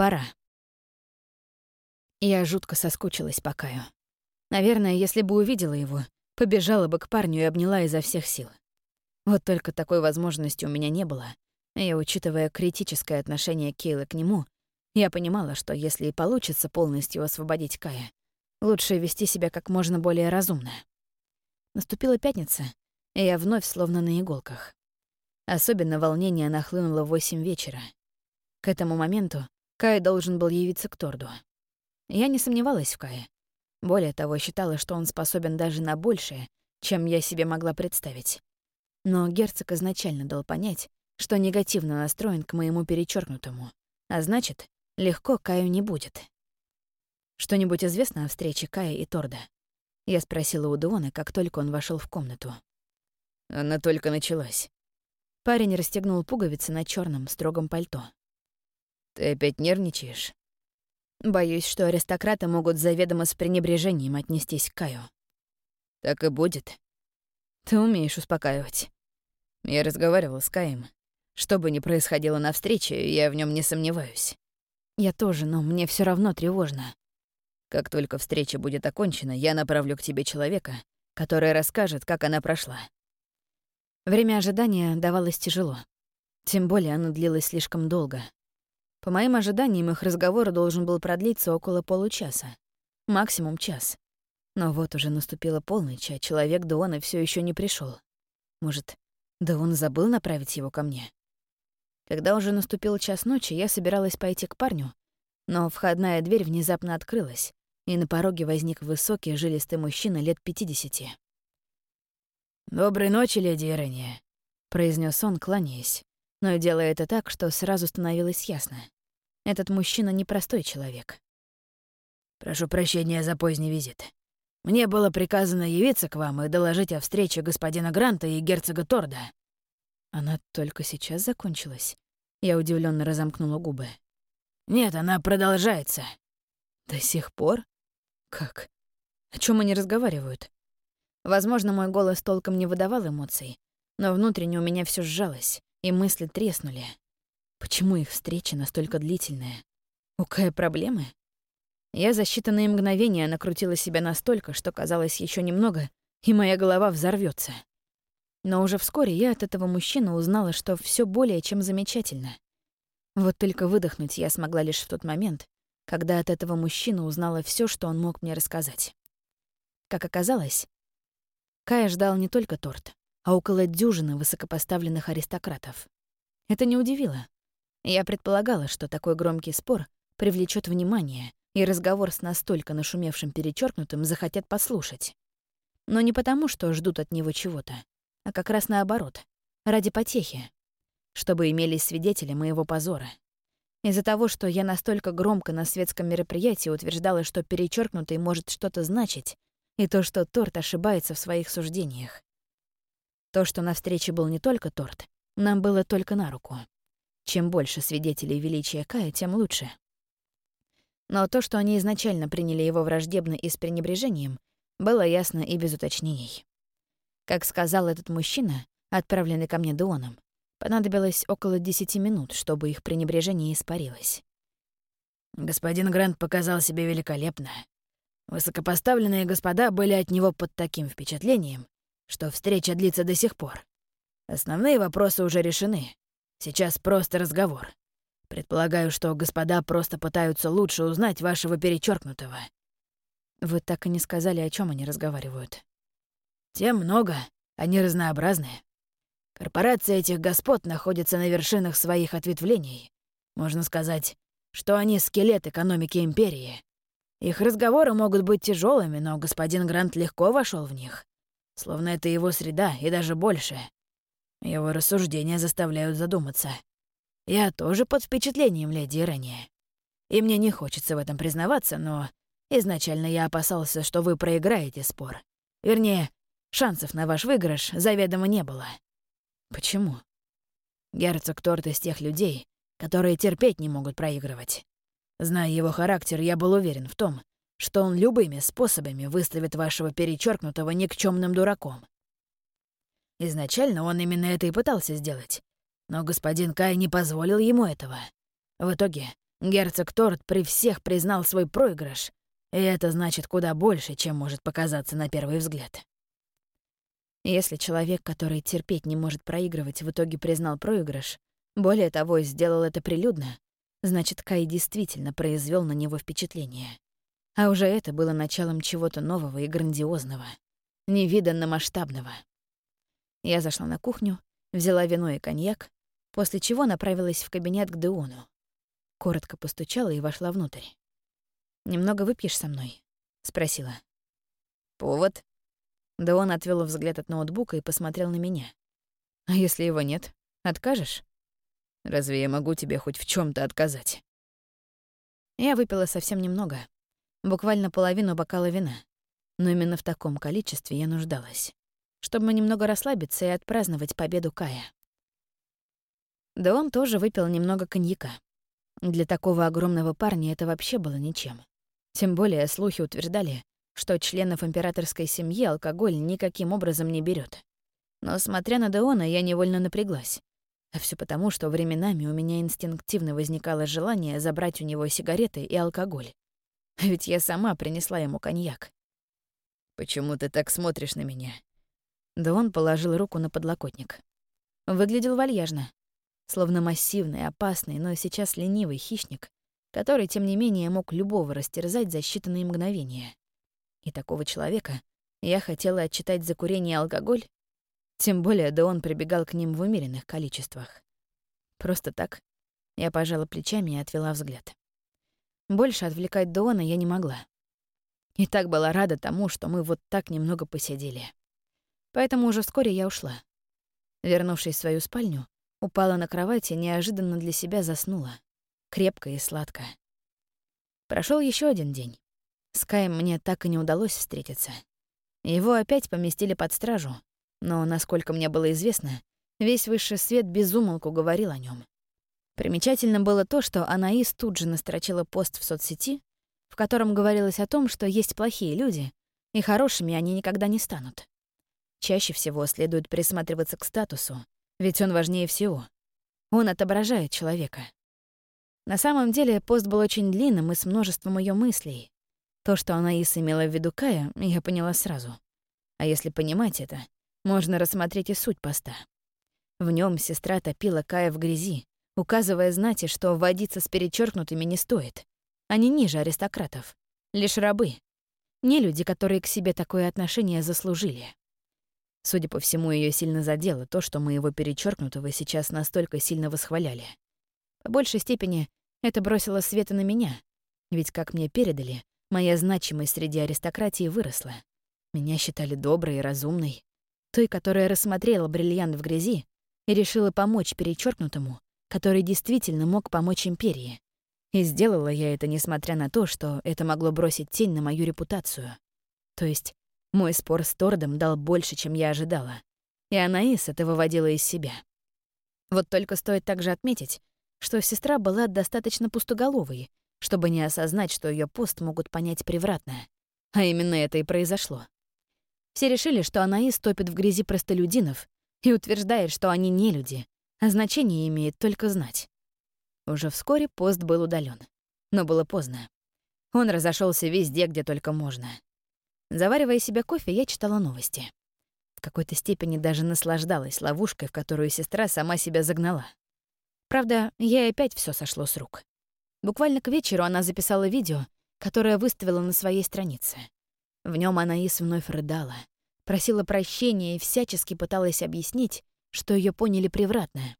Пора. Я жутко соскучилась по Каю. Наверное, если бы увидела его, побежала бы к парню и обняла изо всех сил. Вот только такой возможности у меня не было, и, учитывая критическое отношение Кейла к нему, я понимала, что если и получится полностью освободить Кая, лучше вести себя как можно более разумно. Наступила пятница, и я вновь словно на иголках. Особенно волнение нахлынуло в восемь вечера. К этому моменту Кай должен был явиться к Торду. Я не сомневалась в Кае. Более того, считала, что он способен даже на большее, чем я себе могла представить. Но герцог изначально дал понять, что негативно настроен к моему перечеркнутому, а значит, легко Каю не будет. «Что-нибудь известно о встрече Кая и Торда?» Я спросила у Дуона, как только он вошел в комнату. Она только началась. Парень расстегнул пуговицы на черном строгом пальто. «Ты опять нервничаешь?» Боюсь, что аристократы могут заведомо с пренебрежением отнестись к Каю. Так и будет. Ты умеешь успокаивать. Я разговаривал с Каем. Что бы ни происходило на встрече, я в нем не сомневаюсь. Я тоже, но мне все равно тревожно. Как только встреча будет окончена, я направлю к тебе человека, который расскажет, как она прошла. Время ожидания давалось тяжело. Тем более оно длилось слишком долго. По моим ожиданиям, их разговор должен был продлиться около получаса. Максимум час. Но вот уже наступила полночь, а человек Дуона все еще не пришел. Может, да он забыл направить его ко мне? Когда уже наступил час ночи, я собиралась пойти к парню, но входная дверь внезапно открылась, и на пороге возник высокий, жилистый мужчина лет пятидесяти. «Доброй ночи, леди Ирэния», — произнес он, кланяясь но делая это так, что сразу становилось ясно. Этот мужчина непростой человек. «Прошу прощения за поздний визит. Мне было приказано явиться к вам и доложить о встрече господина Гранта и герцога Торда». Она только сейчас закончилась. Я удивленно разомкнула губы. «Нет, она продолжается». «До сих пор? Как? О чем они разговаривают?» Возможно, мой голос толком не выдавал эмоций, но внутренне у меня все сжалось и мысли треснули. Почему их встреча настолько длительная? У Кая проблемы? Я за считанные мгновения накрутила себя настолько, что казалось еще немного, и моя голова взорвется. Но уже вскоре я от этого мужчины узнала, что все более чем замечательно. Вот только выдохнуть я смогла лишь в тот момент, когда от этого мужчины узнала все, что он мог мне рассказать. Как оказалось, Кая ждал не только торт а около дюжины высокопоставленных аристократов. Это не удивило. Я предполагала, что такой громкий спор привлечет внимание, и разговор с настолько нашумевшим перечеркнутым захотят послушать. Но не потому, что ждут от него чего-то, а как раз наоборот, ради потехи, чтобы имелись свидетели моего позора. Из-за того, что я настолько громко на светском мероприятии утверждала, что перечеркнутый может что-то значить, и то, что торт ошибается в своих суждениях. То, что на встрече был не только торт, нам было только на руку. Чем больше свидетелей величия Кая, тем лучше. Но то, что они изначально приняли его враждебно и с пренебрежением, было ясно и без уточнений. Как сказал этот мужчина, отправленный ко мне Дуоном, понадобилось около десяти минут, чтобы их пренебрежение испарилось. Господин Грант показал себя великолепно. Высокопоставленные господа были от него под таким впечатлением, что встреча длится до сих пор. Основные вопросы уже решены. Сейчас просто разговор. Предполагаю, что господа просто пытаются лучше узнать вашего перечеркнутого. Вы так и не сказали, о чем они разговаривают. Тем много, они разнообразные. Корпорация этих господ находится на вершинах своих ответвлений. Можно сказать, что они скелет экономики Империи. Их разговоры могут быть тяжелыми, но господин Грант легко вошел в них. Словно это его среда и даже больше. Его рассуждения заставляют задуматься. Я тоже под впечатлением леди ранее. И мне не хочется в этом признаваться, но изначально я опасался, что вы проиграете спор. Вернее, шансов на ваш выигрыш заведомо не было. Почему? Герцог Торт из тех людей, которые терпеть не могут проигрывать. Зная его характер, я был уверен в том, что он любыми способами выставит вашего перечеркнутого никчемным дураком. Изначально он именно это и пытался сделать, но господин Кай не позволил ему этого. В итоге Герцог Торт при всех признал свой проигрыш, и это значит куда больше, чем может показаться на первый взгляд. Если человек, который терпеть не может проигрывать, в итоге признал проигрыш, более того, сделал это прилюдно, значит, Кай действительно произвел на него впечатление. А уже это было началом чего-то нового и грандиозного, невиданно масштабного. Я зашла на кухню, взяла вино и коньяк, после чего направилась в кабинет к Деону. Коротко постучала и вошла внутрь. «Немного выпьешь со мной?» — спросила. «Повод?» Да он отвел взгляд от ноутбука и посмотрел на меня. «А если его нет, откажешь?» «Разве я могу тебе хоть в чем то отказать?» Я выпила совсем немного, буквально половину бокала вина, но именно в таком количестве я нуждалась, чтобы немного расслабиться и отпраздновать победу Кая. Да он тоже выпил немного коньяка. Для такого огромного парня это вообще было ничем. Тем более слухи утверждали, что членов императорской семьи алкоголь никаким образом не берет. Но, смотря на Деона, я невольно напряглась. А все потому, что временами у меня инстинктивно возникало желание забрать у него сигареты и алкоголь. А ведь я сама принесла ему коньяк. «Почему ты так смотришь на меня?» Да он положил руку на подлокотник. Выглядел вальяжно, словно массивный, опасный, но сейчас ленивый хищник, который, тем не менее, мог любого растерзать за считанные мгновения. И такого человека я хотела отчитать за курение алкоголь, тем более да он прибегал к ним в умеренных количествах. Просто так я пожала плечами и отвела взгляд. Больше отвлекать Доона я не могла. И так была рада тому, что мы вот так немного посидели. Поэтому уже вскоре я ушла. Вернувшись в свою спальню, упала на кровать и неожиданно для себя заснула. Крепко и сладко. Прошел еще один день. С Каем мне так и не удалось встретиться. Его опять поместили под стражу, но, насколько мне было известно, весь высший свет безумолку говорил о нем. Примечательно было то, что Анаис тут же настрочила пост в соцсети, в котором говорилось о том, что есть плохие люди, и хорошими они никогда не станут. Чаще всего следует присматриваться к статусу, ведь он важнее всего. Он отображает человека. На самом деле пост был очень длинным и с множеством ее мыслей, то, что Анаис имела в виду Кая, я поняла сразу. А если понимать это, можно рассмотреть и суть поста. В нем сестра топила Кая в грязи, указывая знати, что водиться с перечеркнутыми не стоит. Они ниже аристократов, лишь рабы. Не люди, которые к себе такое отношение заслужили. Судя по всему, ее сильно задело то, что мы его перечеркнутого сейчас настолько сильно восхваляли. По большей степени это бросило света на меня, ведь, как мне передали, Моя значимость среди аристократии выросла. Меня считали доброй и разумной. Той, которая рассмотрела бриллиант в грязи и решила помочь перечеркнутому, который действительно мог помочь империи. И сделала я это, несмотря на то, что это могло бросить тень на мою репутацию. То есть мой спор с Тордом дал больше, чем я ожидала. И Анаис это выводила из себя. Вот только стоит также отметить, что сестра была достаточно пустоголовой чтобы не осознать, что ее пост могут понять превратно. А именно это и произошло. Все решили, что Анаис топит в грязи простолюдинов и утверждает, что они не люди, а значение имеет только знать. Уже вскоре пост был удален, но было поздно. Он разошелся везде, где только можно. Заваривая себе кофе, я читала новости. В какой-то степени даже наслаждалась ловушкой, в которую сестра сама себя загнала. Правда, ей опять все сошло с рук. Буквально к вечеру она записала видео, которое выставила на своей странице. В нем Анаис вновь рыдала, просила прощения и всячески пыталась объяснить, что ее поняли превратно.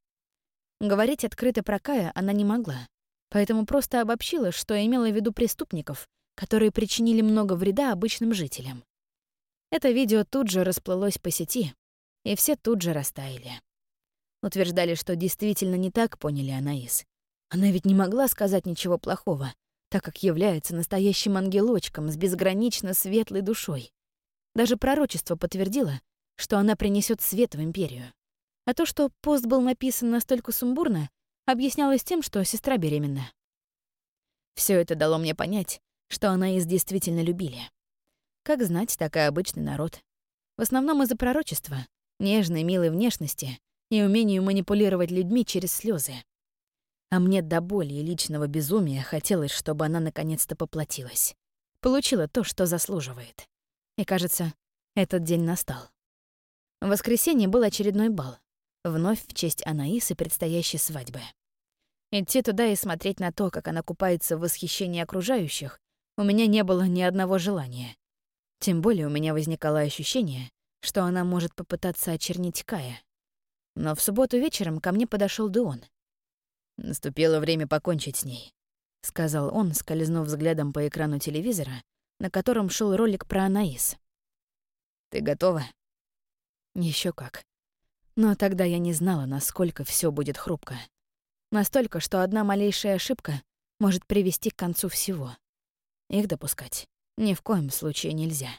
Говорить открыто про Кая она не могла, поэтому просто обобщила, что имела в виду преступников, которые причинили много вреда обычным жителям. Это видео тут же расплылось по сети, и все тут же растаяли. Утверждали, что действительно не так поняли Анаис, она ведь не могла сказать ничего плохого, так как является настоящим ангелочком с безгранично светлой душой. Даже пророчество подтвердило, что она принесет свет в Империю. А то, что пост был написан настолько сумбурно, объяснялось тем, что сестра беременна. Все это дало мне понять, что она из действительно любили. Как знать, так и обычный народ. В основном из-за пророчества, нежной, милой внешности и умению манипулировать людьми через слезы. А мне до боли и личного безумия хотелось, чтобы она наконец-то поплатилась. Получила то, что заслуживает. И, кажется, этот день настал. В воскресенье был очередной бал. Вновь в честь Анаисы предстоящей свадьбы. Идти туда и смотреть на то, как она купается в восхищении окружающих, у меня не было ни одного желания. Тем более у меня возникало ощущение, что она может попытаться очернить Кая. Но в субботу вечером ко мне подошел Дуон. «Наступило время покончить с ней», — сказал он, скользнув взглядом по экрану телевизора, на котором шел ролик про Анаис. «Ты готова?» Еще как. Но тогда я не знала, насколько все будет хрупко. Настолько, что одна малейшая ошибка может привести к концу всего. Их допускать ни в коем случае нельзя.